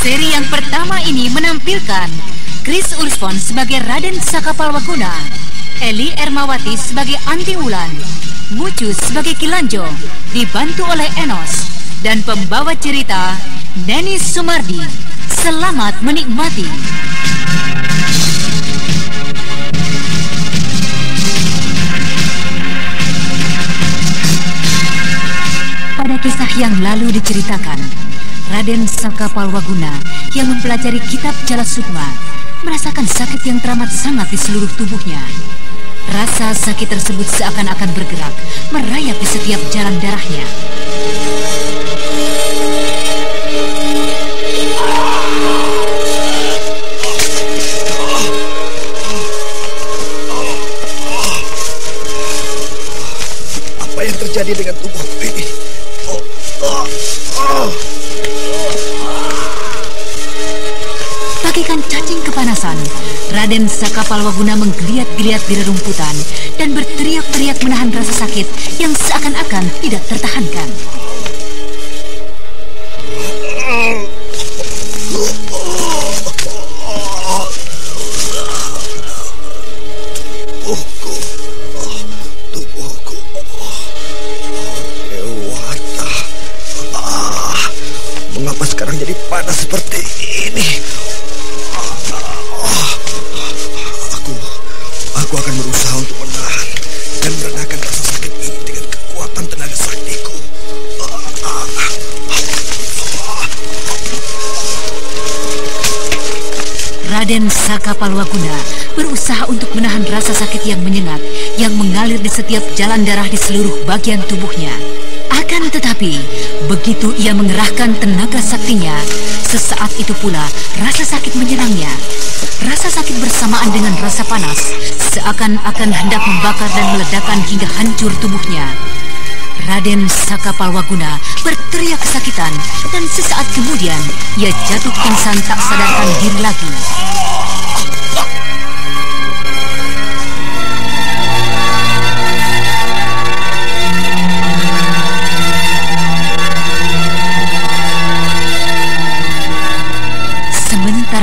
Seri yang pertama ini menampilkan Chris Urspon sebagai Raden Sakapalwaguna, Eli Ermawati sebagai Anti Wulan, Mucus sebagai Kilanjo, dibantu oleh Enos, dan pembawa cerita Neni Sumardi. Selamat menikmati. Pada kisah yang lalu diceritakan, Raden Saka Palwaguna yang mempelajari kitab Jala Sukma merasakan sakit yang teramat sangat di seluruh tubuhnya. Rasa sakit tersebut seakan-akan bergerak, merayap di setiap jalan darahnya. Apa yang terjadi dengan tubuhku ini? Kepanasan, Raden Sakapalwaguna menggeliat-geliat di rerumputan dan berteriak-teriak menahan rasa sakit yang seakan-akan tidak tertahankan. Mengalir di setiap jalan darah di seluruh bagian tubuhnya. Akan tetapi, begitu ia mengerahkan tenaga saktinya, sesaat itu pula rasa sakit menyerangnya. Rasa sakit bersamaan dengan rasa panas seakan-akan hendak membakar dan meledakkan hingga hancur tubuhnya. Raden Sakapalwaguna berteriak kesakitan dan sesaat kemudian ia jatuh pingsan tak sadarkan diri lagi.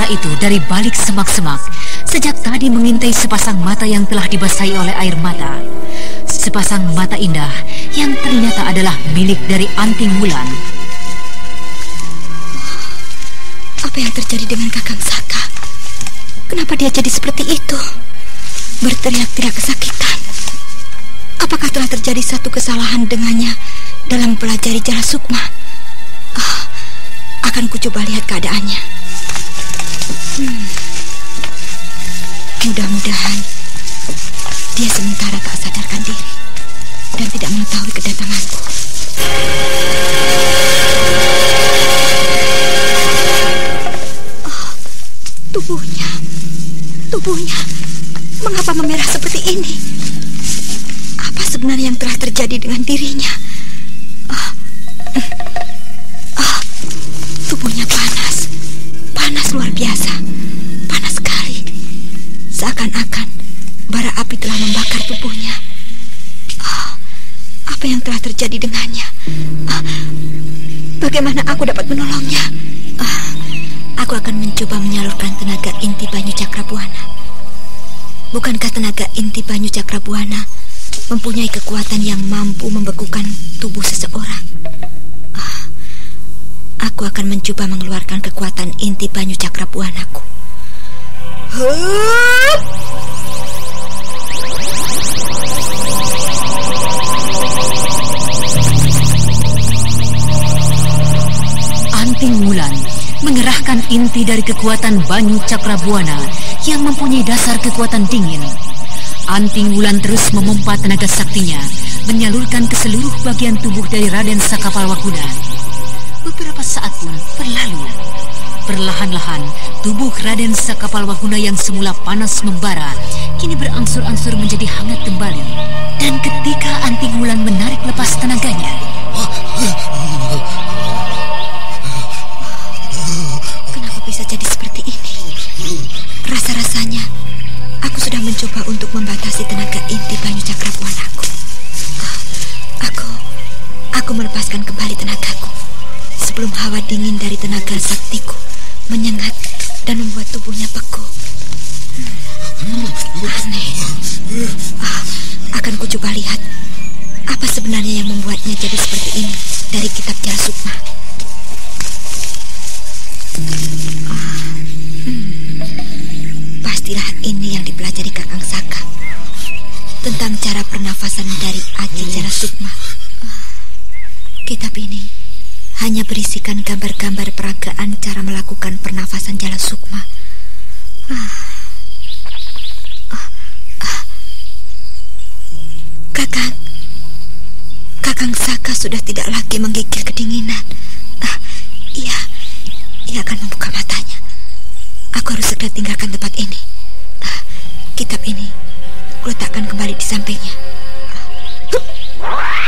Itu dari balik semak-semak, sejak tadi mengintai sepasang mata yang telah dibasahi oleh air mata. Sepasang mata indah yang ternyata adalah milik dari Anting Wulan. Apa yang terjadi dengan Kakang Saka? Kenapa dia jadi seperti itu? Berteriak-teriak kesakitan. Apakah telah terjadi satu kesalahan dengannya dalam pelajari Jala Sukma? Akan ku coba lihat keadaannya. Hmm. Mudah-mudahan dia sementara tak sadarkan diri dan tidak mengetahui kedatanganku. Oh, tubuhnya, tubuhnya, mengapa memerah seperti ini? Apa sebenarnya yang telah terjadi dengan dirinya? Oh, luar biasa, panas sekali, seakan-akan bara api telah membakar tubuhnya. Oh, apa yang telah terjadi dengannya? Ah, bagaimana aku dapat menolongnya? Ah, aku akan mencoba menyalurkan tenaga inti Banyu Cakrabuana. Bukankah tenaga inti Banyu Cakrabuana mempunyai kekuatan yang mampu membekukan tubuh seseorang? Ah, aku akan mencoba mengeluarkan kekuatan inti Banyu Cakrabuanaku. Hup! Anting Wulan mengerahkan inti dari kekuatan Banyu Cakrabuana yang mempunyai dasar kekuatan dingin. Anting Wulan terus memompa tenaga saktinya, menyalurkan ke seluruh bagian tubuh dari Raden Sakapalwaguna. Beberapa saat pun berlalu. Perlahan-lahan, tubuh Raden Sakapalwaguna yang semula panas membara, kini berangsur-angsur menjadi hangat kembali. Dan ketika Anting Wulan menarik lepas tenaganya, Kenapa bisa jadi seperti ini? Rasa-rasanya aku sudah mencoba untuk membatasi tenaga inti Banyu Cakrabuanaku. Ah, Aku, aku melepaskan kembali tenagaku sebelum hawa dingin dari tenaga saktiku menyengat dan membuat tubuhnya beku. Aneh. Ah, akan ku coba lihat apa sebenarnya yang membuatnya jadi seperti ini dari kitab Jala Sukma. Ah, hmm. Pastilah ini yang dipelajari Kakang Saka tentang cara pernafasan dari Aji Jala Sukma. Ah, kitab ini hanya berisikan gambar-gambar peragaan cara melakukan pernafasan Jala Sukma. Ah. Kakang, Kakang Saka sudah tidak lagi menggigil kedinginan. Ah, iya, ia akan membuka matanya. Aku harus segera tinggalkan tempat ini. Ah, kitab ini kuletakkan kembali di sampingnya. Ah.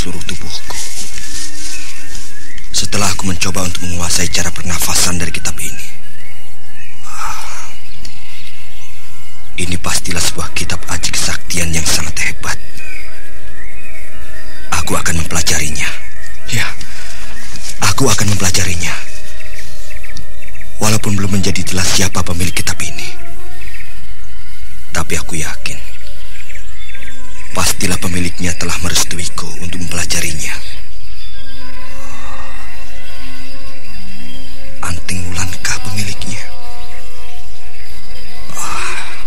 seluruh tubuhku. Setelah aku mencoba untuk menguasai cara pernafasan dari kitab ini. Ah, ini pastilah sebuah kitab aji kesaktian yang sangat hebat. Aku akan mempelajarinya. Ya, aku akan mempelajarinya. Walaupun belum menjadi jelas siapa pemilik kitab ini. Tapi aku yakin Pastilah pemiliknya telah merestuiku untuk mempelajarinya. Anting Wulankah pemiliknya? Ah.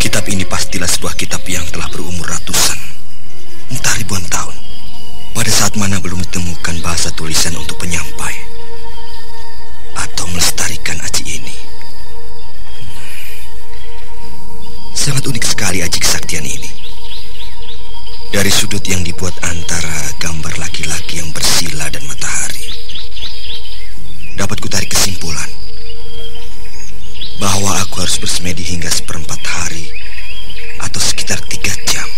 Kitab ini pastilah sebuah kitab yang telah berumur ratusan, entah ribuan tahun. Pada saat mana belum ditemukan bahasa tulisan untuk penyampai atau melestarikan aji ini. sekali aji kesaktian ini. Dari sudut yang dibuat antara gambar laki-laki yang bersila dan matahari, dapat kutarik kesimpulan bahwa aku harus bersemedi hingga seperempat hari atau sekitar tiga jam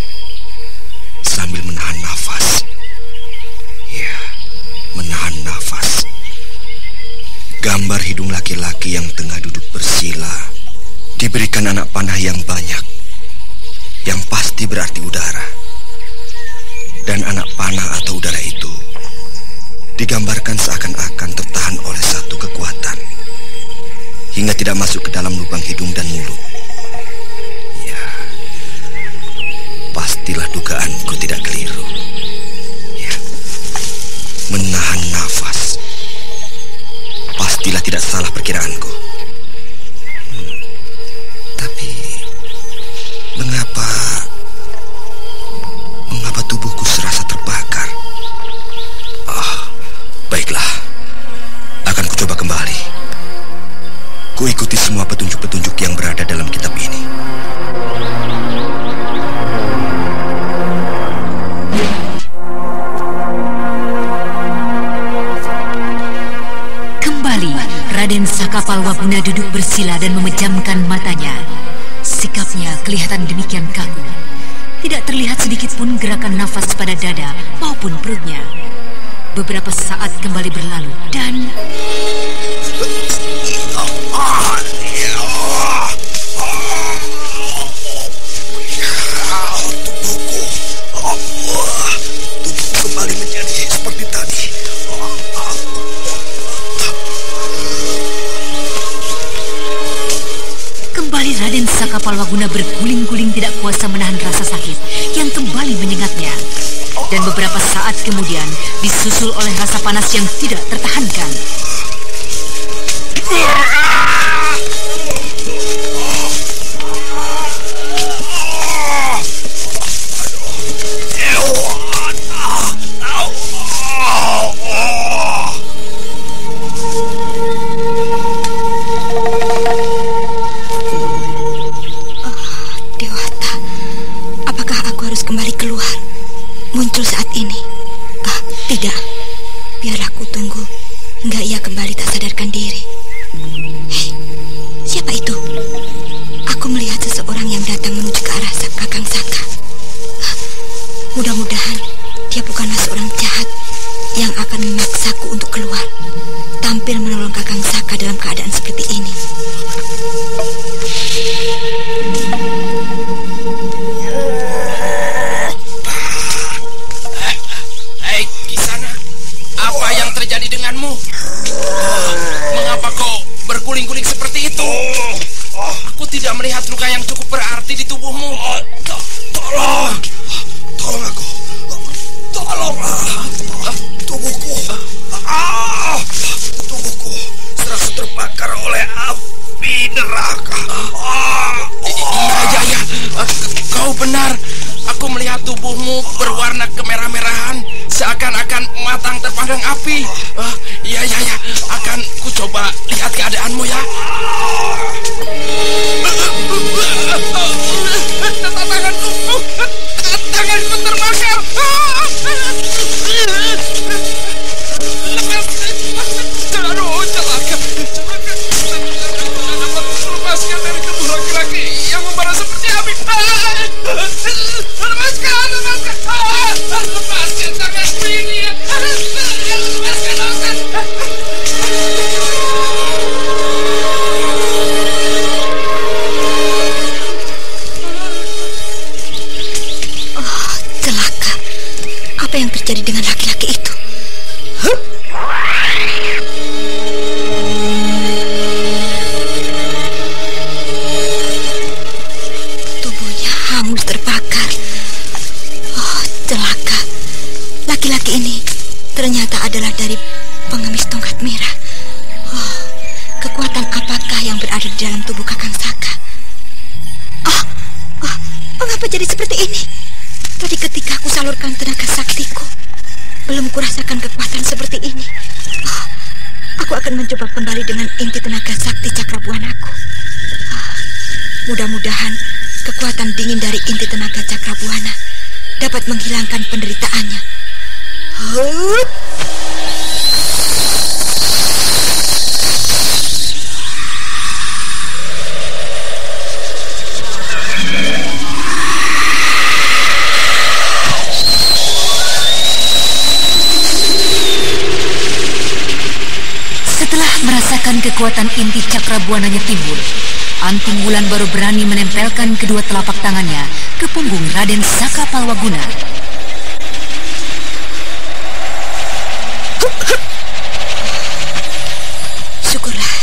sambil menahan nafas. Ya, menahan nafas. Gambar hidung laki-laki yang tengah duduk bersila diberikan anak panah yang banyak yang pasti berarti udara. Dan anak panah atau udara itu digambarkan seakan-akan tertahan oleh satu kekuatan hingga tidak masuk ke dalam lubang hidung dan mulut. Ya, pastilah dugaanku tidak keliru. Ya, menahan nafas. Pastilah tidak salah perkiraanku. Baiklah, akan kucoba kembali. Ku ikuti semua petunjuk-petunjuk yang berada dalam kitab ini. Kembali, Raden Sakapalwaguna duduk bersila dan memejamkan matanya. Sikapnya kelihatan demikian kaku. Tidak terlihat sedikit pun gerakan nafas pada dada maupun perutnya. Beberapa saat kembali berlalu dan... Palwaguna berguling-guling tidak kuasa menahan rasa sakit yang kembali menyengatnya. Dan beberapa saat kemudian disusul oleh rasa panas yang tidak tertahankan. Oh, oh mengapa jadi seperti ini? Tadi ketika aku salurkan tenaga saktiku, belum kurasakan kekuatan seperti ini. Oh, aku akan mencoba kembali dengan inti tenaga sakti cakrabuanaku. Oh, Mudah-mudahan kekuatan dingin dari inti tenaga cakrabuana dapat menghilangkan penderitaannya. Hup! Kekuatan inti cakra buananya timbul, Anting Wulan baru berani menempelkan kedua telapak tangannya ke punggung Raden Saka Palwaguna. Syukurlah,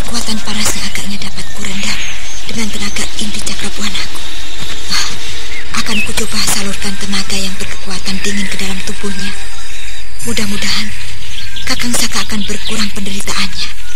kekuatan parasnya agaknya dapat kurendam dengan tenaga inti cakra buanaku. Ah, akan kucoba salurkan tenaga yang berkekuatan dingin ke dalam tubuhnya. Mudah-mudahan Kakang Saka akan berkurang penderitaannya.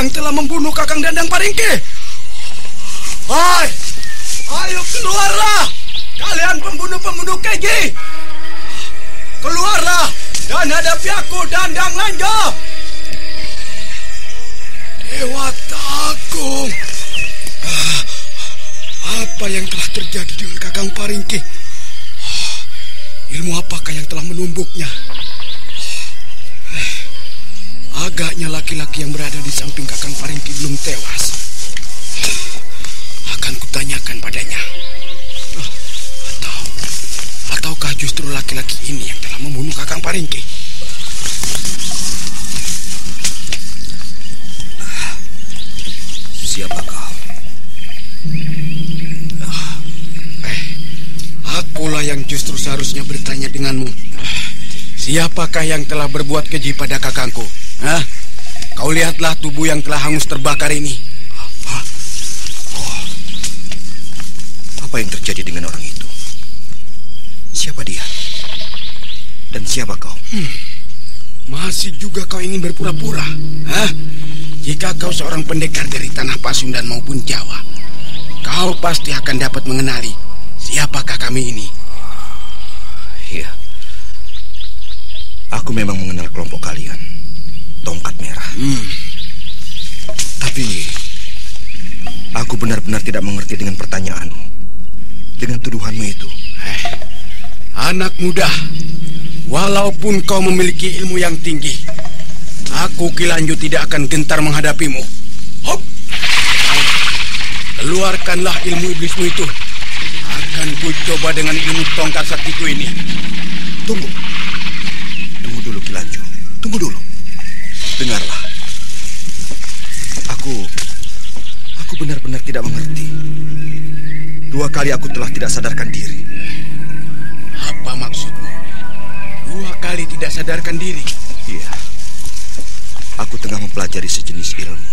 yang telah membunuh Kakang Dandang Paringke? Hai, ayo keluarlah. Kalian pembunuh-pembunuh keji. Keluarlah dan hadapi aku Dandang Lanjo. Dewa Agung. Apa yang telah terjadi dengan Kakang Paringki? Ilmu apakah yang telah menumbuknya? Agaknya laki-laki yang berada di samping Kakang Paringki belum tewas. Akan kutanyakan padanya. Ah, Atau ataukah justru laki-laki ini yang telah membunuh Kakang Paringki? Siapa kau? Eh, akulah yang justru seharusnya bertanya denganmu. Ah, Siapakah yang telah berbuat keji pada kakangku? Hah? Kau lihatlah tubuh yang telah hangus terbakar ini. Apa? Oh. Apa yang terjadi dengan orang itu? Siapa dia? Dan siapa kau? Masih juga kau ingin berpura-pura? Hah? Jika kau seorang pendekar dari tanah Pasundan maupun Jawa, kau pasti akan dapat mengenali siapakah kami ini. Iya. Aku memang mengenal kelompok kalian. Tongkat merah. Hmm, Tapi aku benar-benar tidak mengerti dengan pertanyaanmu. Dengan tuduhanmu itu. eh, anak muda, walaupun kau memiliki ilmu yang tinggi, aku Kilanju tidak akan gentar menghadapimu. Hop! Keluarkanlah ilmu iblismu itu. Akan ku coba dengan ilmu tongkat saktiku ini. Tunggu. Tunggu dulu Kilanju. Tunggu dulu. Dengarlah. Aku aku benar-benar tidak mengerti. Dua kali aku telah tidak sadarkan diri. Apa maksudmu? Dua kali tidak sadarkan diri. Iya. Aku tengah mempelajari sejenis ilmu.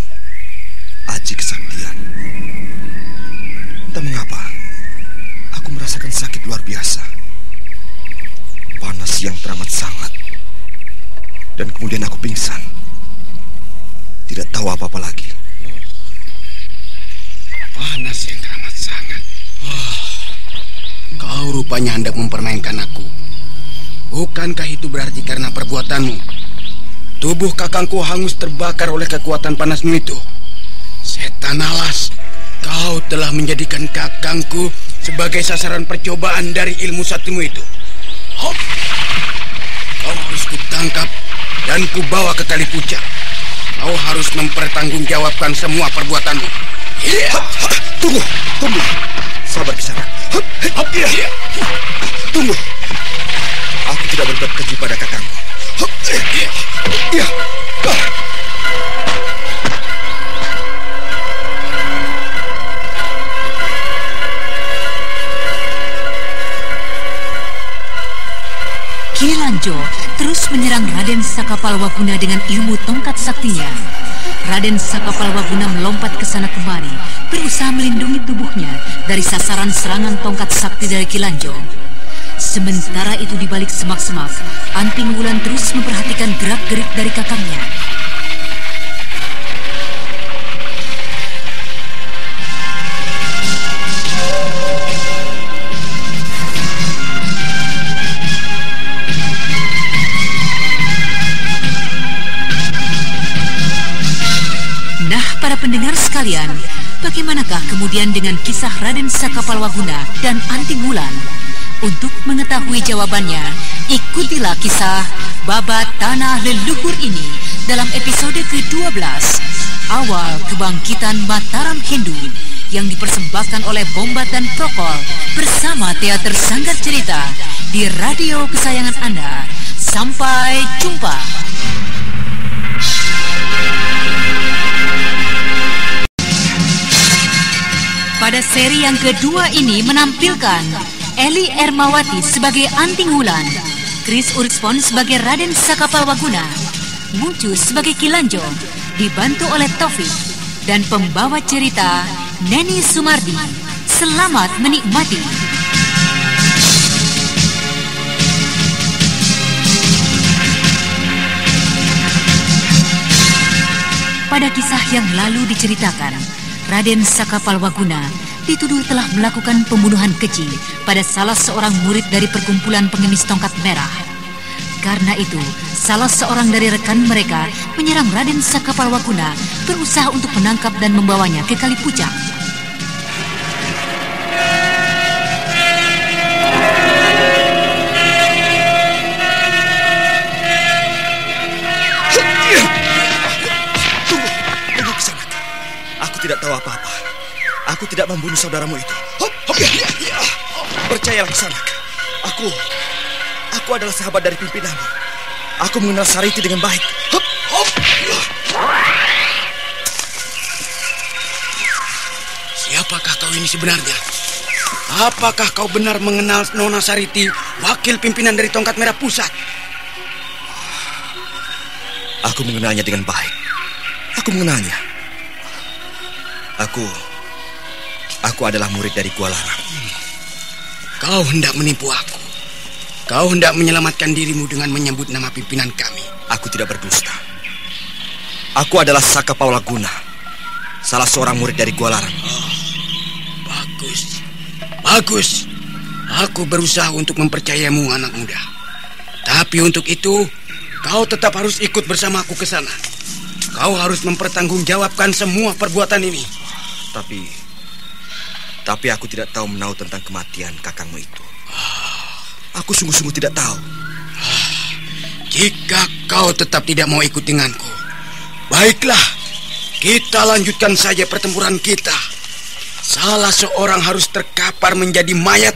Aji kesaktian. Entah mengapa, aku merasakan sakit luar biasa. Panas yang teramat sangat. Dan kemudian aku pingsan. Tidak tahu apa-apa lagi. Panas yang teramat sangat. Kau rupanya hendak mempermainkan aku. Bukankah itu berarti karena perbuatanmu? Tubuh kakangku hangus terbakar oleh kekuatan panasmu itu. Setan alas, kau telah menjadikan kakangku sebagai sasaran percobaan dari ilmu saktimu itu. Hop! Kau harus kutangkap dan kubawa ke kali puncak. Kau harus mempertanggungjawabkan semua perbuatanmu. Iya. Tunggu, tunggu. Sabar kisana. Iya. Tunggu. Aku tidak berbuat keji pada kakangmu. Iya. Kilanjo terus menyerang Raden Sakapalwaguna dengan ilmu tongkat saktinya. Raden Sakapalwaguna melompat ke sana kemari, berusaha melindungi tubuhnya dari sasaran serangan tongkat sakti dari Kilanjo. Sementara itu di balik semak-semak, Anting Wulan terus memperhatikan gerak-gerik dari kakangnya. Bagaimanakah kemudian dengan kisah Raden Sakapalwaguna dan Anting Wulan? Untuk mengetahui jawabannya, ikutilah kisah Babat Tanah Leluhur ini dalam episode ke-12, Awal Kebangkitan Mataram Hindu yang dipersembahkan oleh Bombat dan Prokol bersama Teater Sanggar Cerita di radio kesayangan Anda. Sampai jumpa. Pada seri yang kedua ini menampilkan Eli Ermawati sebagai Anting Wulan, Kris Urikspon sebagai Raden Sakapalwaguna, Mucu sebagai Kilanjo, dibantu oleh Taufik, dan pembawa cerita Neni Sumardi. Selamat menikmati. Pada kisah yang lalu diceritakan, Raden Sakapalwaguna dituduh telah melakukan pembunuhan keji pada salah seorang murid dari perkumpulan pengemis tongkat merah. Karena itu, salah seorang dari rekan mereka menyerang Raden Sakapalwaguna berusaha untuk menangkap dan membawanya ke Kali Pucang. Tidak tahu apa-apa. Aku tidak membunuh saudaramu itu. Hop, hop, ya, ya, ya. Percayalah Kisanak. Aku, aku adalah sahabat dari pimpinanmu. Aku mengenal Sariti dengan baik. Hop, hop. Siapakah kau ini sebenarnya? Apakah kau benar mengenal Nona Sariti, wakil pimpinan dari Tongkat Merah Pusat? Aku mengenalnya dengan baik. Aku mengenalnya. Aku, aku adalah murid dari Gua Larang. Kau hendak menipu aku. Kau hendak menyelamatkan dirimu dengan menyebut nama pimpinan kami. Aku tidak berdusta. Aku adalah Saka Paulaguna, salah seorang murid dari Gua Larang. Bagus. Bagus. Aku berusaha untuk mempercayamu anak muda. Tapi untuk itu, kau tetap harus ikut bersamaku ke sana. Kau harus mempertanggungjawabkan semua perbuatan ini. Tapi, tapi aku tidak tahu menahu tentang kematian kakangmu itu. Aku sungguh-sungguh tidak tahu. Jika kau tetap tidak mau ikut denganku, baiklah, kita lanjutkan saja pertempuran kita. Salah seorang harus terkapar menjadi mayat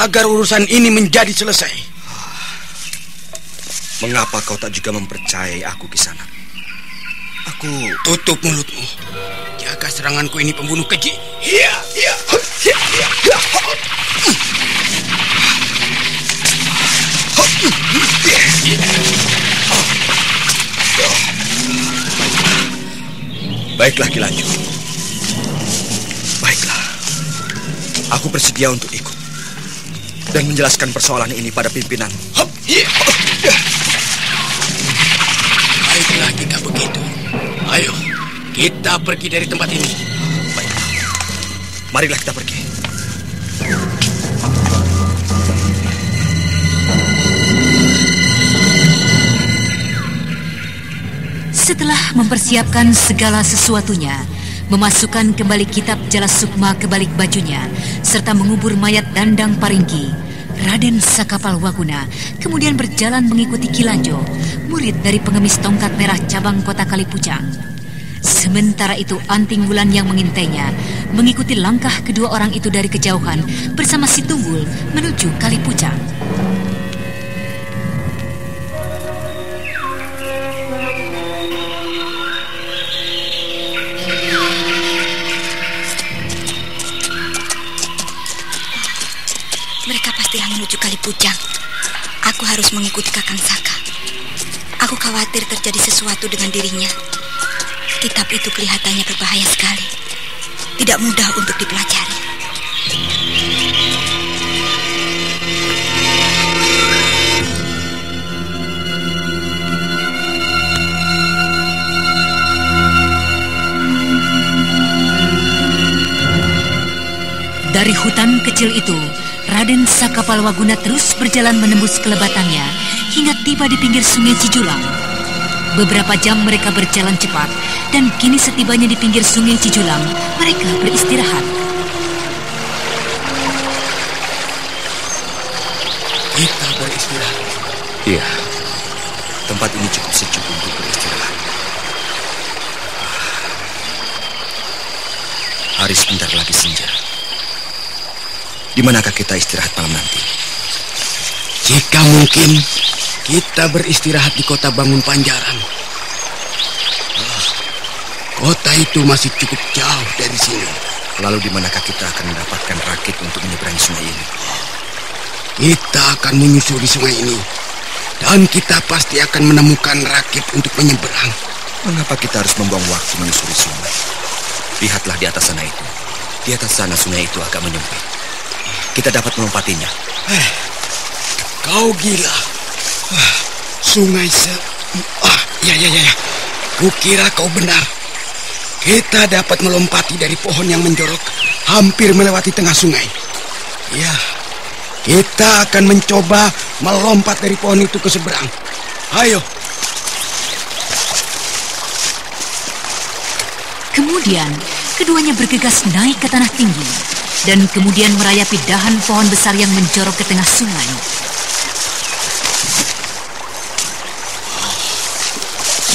agar urusan ini menjadi selesai. Mengapa kau tak juga mempercayai aku di sana? Aku Tutup mulutmu. Jaga seranganku ini pembunuh keji. Iya, iya, iya, iya, iya. baiklah Kilanju. Baiklah. Aku bersedia untuk ikut dan menjelaskan persoalan ini pada pimpinan. Hop. Ayo, kita pergi dari tempat ini. Baiklah. Marilah kita pergi. Setelah mempersiapkan segala sesuatunya, memasukkan kembali kitab Jala Sukma ke balik bajunya, serta mengubur mayat Dandang Paringki, Raden Sakapalwaguna kemudian berjalan mengikuti Kilanjo, murid dari pengemis tongkat merah cabang kota Kalipucang. Sementara itu Anting Wulan yang mengintainya mengikuti langkah kedua orang itu dari kejauhan bersama si Tunggul menuju Kalipucang. Pujang. Aku harus mengikuti Kakang Saka. Aku khawatir terjadi sesuatu dengan dirinya. Kitab itu kelihatannya berbahaya sekali. Tidak mudah untuk dipelajari. Dari hutan kecil itu, Raden Sakapalwaguna terus berjalan menembus kelebatannya hingga tiba di pinggir sungai Cijulang. Beberapa jam mereka berjalan cepat dan kini setibanya di pinggir sungai Cijulang, mereka beristirahat. Kita beristirahat. Iya. Tempat ini cukup sejuk untuk beristirahat. Hari sebentar lagi senja. Di manakah kita istirahat malam nanti? Jika mungkin, kita beristirahat di kota Bangun Panjaran. Ah, Kota itu masih cukup jauh dari sini. Lalu di manakah kita akan mendapatkan rakit untuk menyeberangi sungai ini? Kita akan menyusuri sungai ini. Dan kita pasti akan menemukan rakit untuk menyeberang. Mengapa kita harus membuang waktu menyusuri sungai? Lihatlah di atas sana itu. Di atas sana sungai itu agak menyempit. Kita dapat melompatinya. Eh, kau gila. Wah, sungai se... Ah, ya, ya, ya, ya. Kukira kau benar. Kita dapat melompati dari pohon yang menjorok hampir melewati tengah sungai. Ya, kita akan mencoba melompat dari pohon itu ke seberang. Ayo. Kemudian, keduanya bergegas naik ke tanah tinggi dan kemudian merayapi dahan pohon besar yang menjorok ke tengah sungai.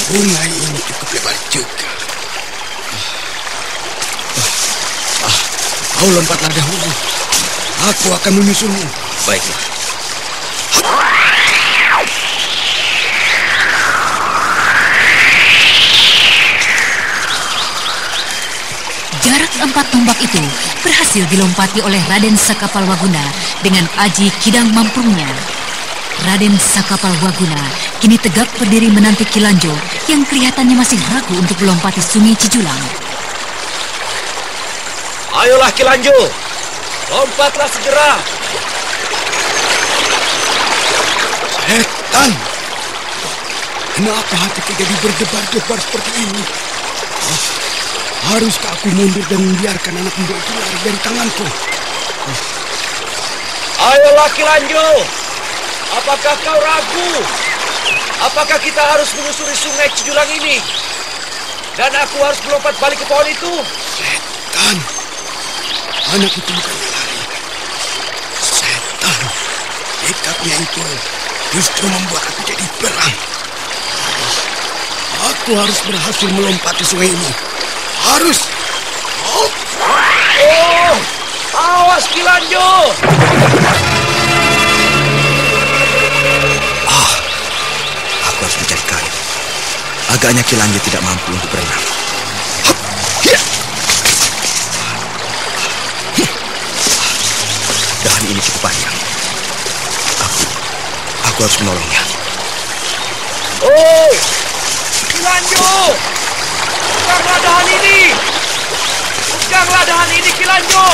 Sungai ini cukup lebar juga. Ah, ah, kau lompatlah dahulu. Aku akan menyusulmu. Baiklah. Empat tombak itu berhasil dilompati oleh Raden Sakapalwaguna dengan aji kidang mampungnya. Raden Sakapalwaguna kini tegak berdiri menanti Kilanjo yang kelihatannya masih ragu untuk melompati sungai Cijulang. Ayolah Kilanjo, lompatlah segera. Setan! Kenapa hatiku jadi berdebar-debar seperti ini? Haruskah aku mundur dan membiarkan anak muda itu lari dari tanganku? Ayolah Kilanjo, apakah kau ragu? Apakah kita harus menyusuri sungai Cijulang ini? Dan aku harus melompat balik ke pohon itu? Setan! Anak itu bukan lari. Setan! Sikapnya itu justru membuat aku jadi perang. Aku harus berhasil melompati sungai ini. Harus! Oh, Oh, awas Kilanjo! Ah, aku harus mencari kain. Agaknya Kilanjo tidak mampu untuk berenang. Dahan ini cukup panjang. Aku, aku harus menolongnya. Oh, Kilanjo! Peganglah dahan ini! Peganglah dahan ini, Kilanjo!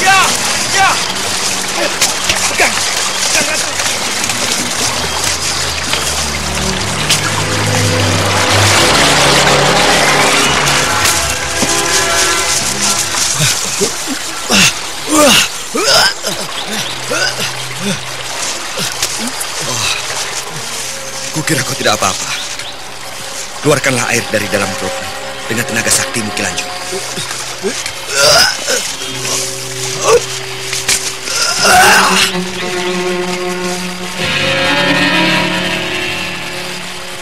Ya, ya! Pegang! Pegang rasa! Kukira kau tidak apa-apa. Keluarkanlah air dari dalam perutmu dengan tenaga saktimu, Kilanjo.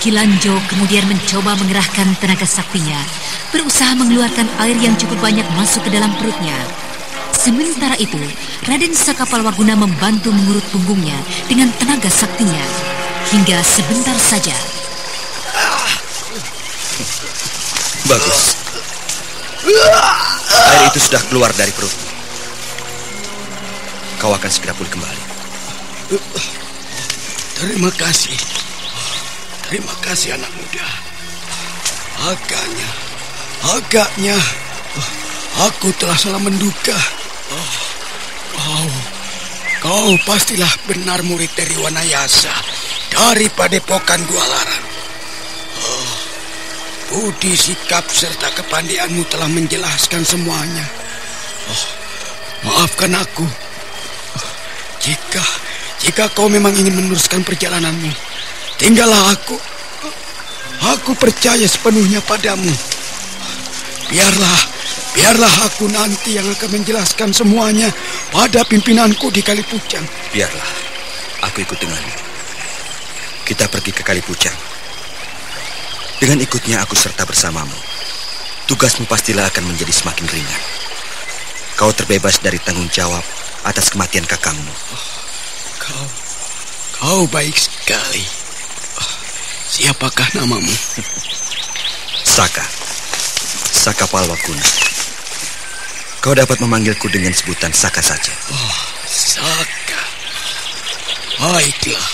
Kilanjo kemudian mencoba mengerahkan tenaga saktinya, berusaha mengeluarkan air yang cukup banyak masuk ke dalam perutnya. Sementara itu, Raden Sakapalwaguna membantu mengurut punggungnya dengan tenaga saktinya. Hingga sebentar saja, Bagus. Air itu sudah keluar dari perutmu. Kau akan segera pulih kembali. terima kasih. Terima kasih anak muda. Agaknya, agaknya aku telah salah menduga. Oh, kau, kau pastilah benar murid dari Wanayasa dari Padepokan Gua Larang. Oh, budi sikap serta kepandaianmu telah menjelaskan semuanya. Oh, maafkan aku. Jika jika kau memang ingin meneruskan perjalananmu, tinggallah aku. Aku percaya sepenuhnya padamu. Biarlah, biarlah aku nanti yang akan menjelaskan semuanya pada pimpinanku di Kalipucang. Biarlah, aku ikut denganmu. Kita pergi ke Kalipucang. Dengan ikutnya aku serta bersamamu. Tugasmu pastilah akan menjadi semakin ringan. Kau terbebas dari tanggung jawab atas kematian kakangmu. Kau, kau baik sekali. Oh, Siapakah namamu? Saka. Saka Palwakuna. Kau dapat memanggilku dengan sebutan Saka saja. Oh, Saka. Baiklah.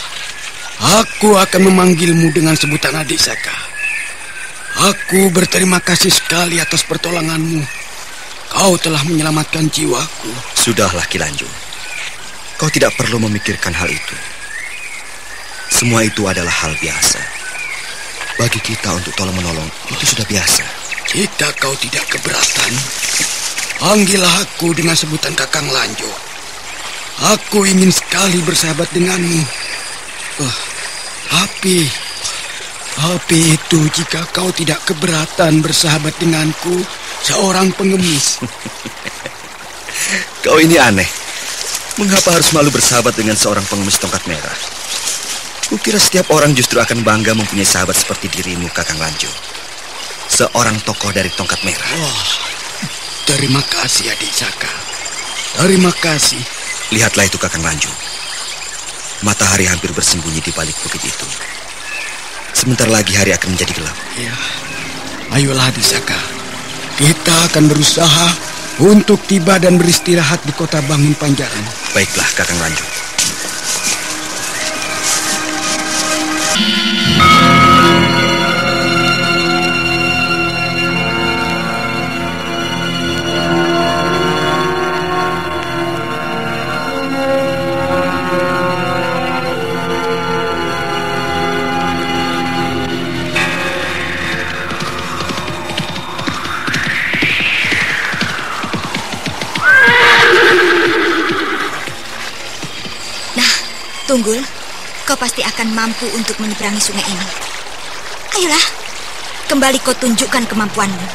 Aku akan memanggilmu dengan sebutan adik Saka. Aku berterima kasih sekali atas pertolonganmu. Kau telah menyelamatkan jiwaku. Sudahlah, Kilanju. Kau tidak perlu memikirkan hal itu. Semua itu adalah hal biasa. Bagi kita untuk tolong-menolong, itu sudah biasa. Jika kau tidak keberatan, panggillah aku dengan sebutan Kakang Lanjo. Aku ingin sekali bersahabat denganmu. Uh, tapi, tapi itu jika kau tidak keberatan bersahabat denganku, seorang pengemis. kau ini aneh. Mengapa harus malu bersahabat dengan seorang pengemis tongkat merah? Kukira setiap orang justru akan bangga mempunyai sahabat seperti dirimu, Kakang Lanjo. Seorang tokoh dari tongkat merah. Oh, terima kasih, adik Saka. Terima kasih. Lihatlah itu, Kakang Lanjo. Matahari hampir bersembunyi di balik bukit itu. Sebentar lagi hari akan menjadi gelap. Ya, ayolah, adik Saka. Kita akan berusaha untuk tiba dan beristirahat di kota Bangun Panjaran. Baiklah, Kakang Lanjo. Tunggul, kau pasti akan mampu untuk menyeberangi sungai ini. Ayolah, kembali kau tunjukkan kemampuanmu.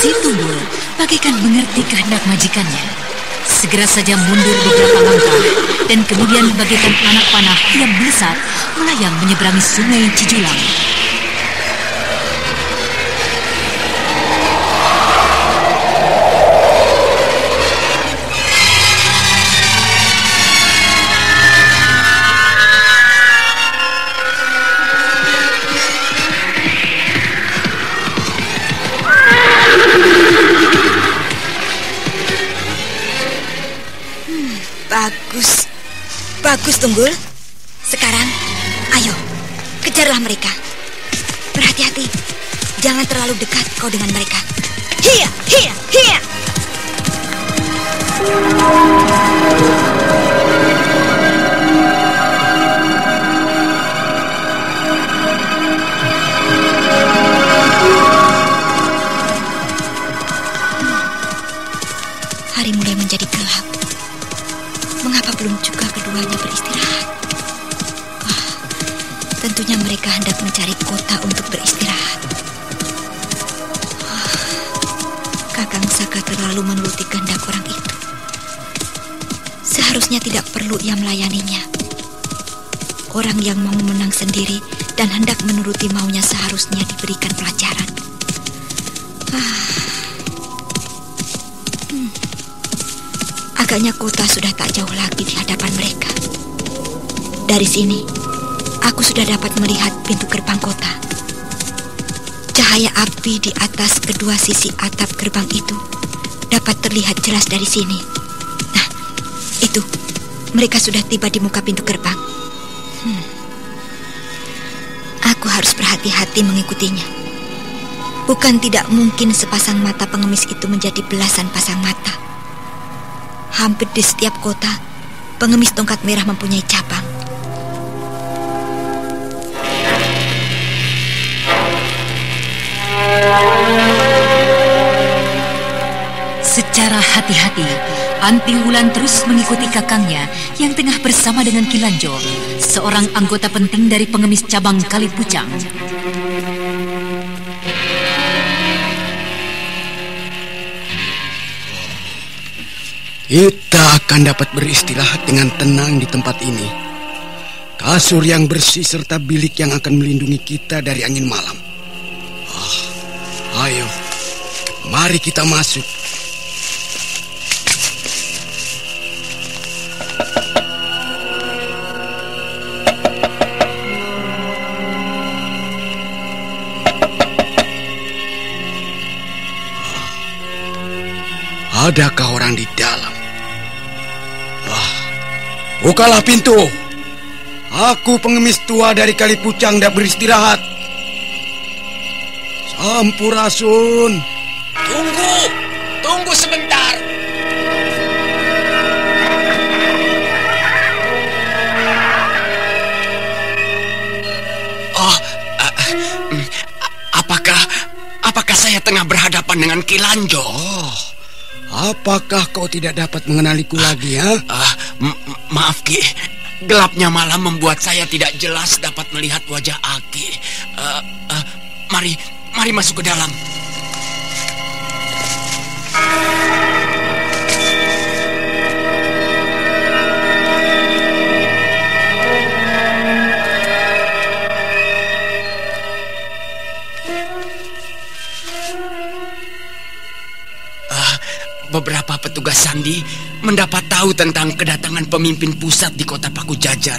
Si Tunggul bagaikan mengerti kehendak majikannya. Segera saja mundur beberapa langkah dan kemudian bagaikan anak panah yang melesat melayang menyeberangi sungai Cijulang. Bagus, Tunggul. Sekarang, ayo, kejarlah mereka. Berhati-hati. Jangan terlalu dekat kau dengan mereka. Hia, hia, hia. Hari mulai menjadi gelap. Mengapa belum juga keduanya beristirahat? Wah, tentunya mereka hendak mencari kota untuk beristirahat. Wah, Kakang Saka terlalu menuruti kehendak orang itu. Seharusnya tidak perlu ia melayaninya. Orang yang mau menang sendiri dan hendak menuruti maunya seharusnya diberikan pelajaran. Ah. Agaknya kota sudah tak jauh lagi di hadapan mereka. Dari sini, aku sudah dapat melihat pintu gerbang kota. Cahaya api di atas kedua sisi atap gerbang itu dapat terlihat jelas dari sini. Nah, itu, mereka sudah tiba di muka pintu gerbang. Hmm. Aku harus berhati-hati mengikutinya. Bukan tidak mungkin sepasang mata pengemis itu menjadi belasan pasang mata. Hampir di setiap kota, pengemis tongkat merah mempunyai cabang. Secara hati-hati, Anti Wulan terus mengikuti kakangnya yang tengah bersama dengan Kilanjo, seorang anggota penting dari pengemis cabang Kalipucang. Kita akan dapat beristirahat dengan tenang di tempat ini. Kasur yang bersih serta bilik yang akan melindungi kita dari angin malam. Oh, ayo, mari kita masuk. Adakah orang di dalam? Bukalah pintu. Aku pengemis tua dari Kalipucang dan beristirahat. Sampurasun. Tunggu, tunggu sebentar. Oh, uh, uh, apakah apakah saya tengah berhadapan dengan Kilanjo? Oh, apakah kau tidak dapat mengenaliku lagi, ya? Uh, maaf Ki, gelapnya malam membuat saya tidak jelas dapat melihat wajah Aki. Uh, uh, mari, mari masuk ke dalam. beberapa petugas sandi mendapat tahu tentang kedatangan pemimpin pusat di kota Paku Jajar.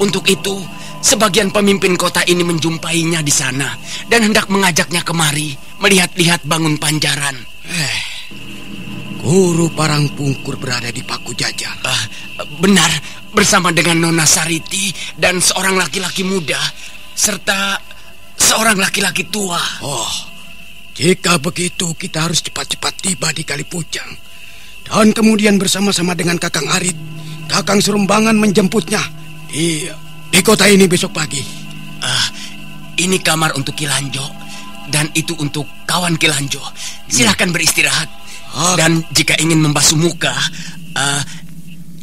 Untuk itu, sebagian pemimpin kota ini menjumpainya di sana dan hendak mengajaknya kemari melihat-lihat bangun panjaran. Eh, Guru Parang Pungkur berada di Paku Jajar. Uh, benar, bersama dengan Nona Sariti dan seorang laki-laki muda serta seorang laki-laki tua. Oh, jika begitu, kita harus cepat-cepat tiba di Kalipucang. Dan kemudian bersama-sama dengan Kakang Arit, Kakang Serumbangan menjemputnya di, di kota ini besok pagi. Uh, ini kamar untuk Kilanjo, dan itu untuk kawan Kilanjo. Silahkan hmm. beristirahat. Uh, dan jika ingin membasuh muka, uh,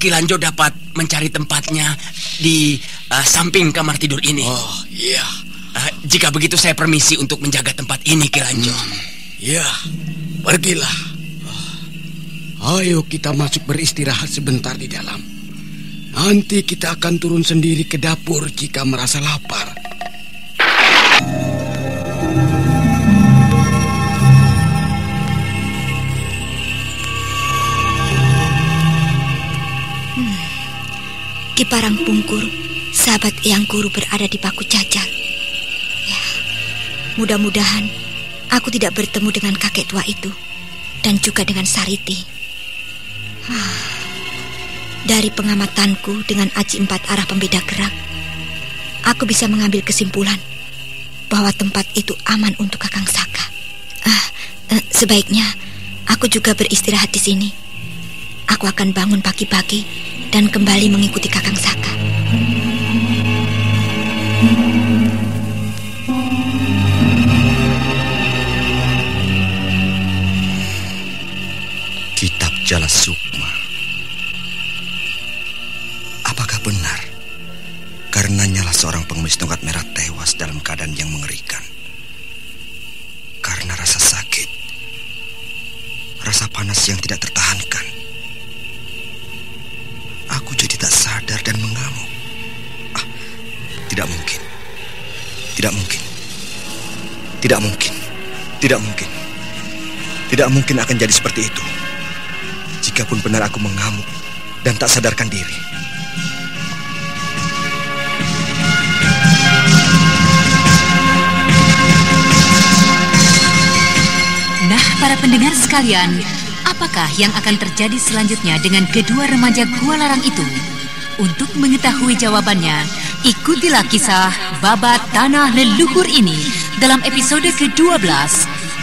Kilanjo dapat mencari tempatnya di uh, samping kamar tidur ini. Oh, iya. Uh, jika begitu saya permisi untuk menjaga tempat ini, Kilanjo. Hmm. Ya, pergilah. Ayo kita masuk beristirahat sebentar di dalam. Nanti kita akan turun sendiri ke dapur jika merasa lapar. Hmm. Kiparang Pungkur, sahabat yang guru berada di Paku Cacar. Mudah-mudahan aku tidak bertemu dengan kakek tua itu dan juga dengan Sariti. Dari pengamatanku dengan aji empat arah pembeda gerak, aku bisa mengambil kesimpulan bahwa tempat itu aman untuk Kakang Saka. Ah, eh, sebaiknya aku juga beristirahat di sini. Aku akan bangun pagi-pagi dan kembali mengikuti Kakang Saka. Jala Sukma. Apakah benar? Karena nyala seorang pengemis tongkat merah tewas dalam keadaan yang mengerikan. Karena rasa sakit. Rasa panas yang tidak tertahankan. Aku jadi tak sadar dan mengamuk. Ah, tidak mungkin. Tidak mungkin. Tidak mungkin. Tidak mungkin. Tidak mungkin akan jadi seperti itu. Jikapun benar aku mengamuk dan tak sadarkan diri. Nah, para pendengar sekalian, apakah yang akan terjadi selanjutnya dengan kedua remaja Gua Larang itu? Untuk mengetahui jawabannya, ikutilah kisah Babat Tanah Leluhur ini dalam episode ke-12,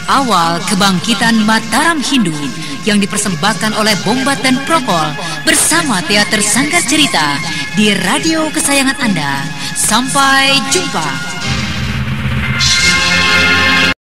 Awal Kebangkitan Mataram Hindu yang dipersembahkan oleh Bombat dan Prokol bersama Teater Sanggar Cerita di radio kesayangan Anda. Sampai jumpa.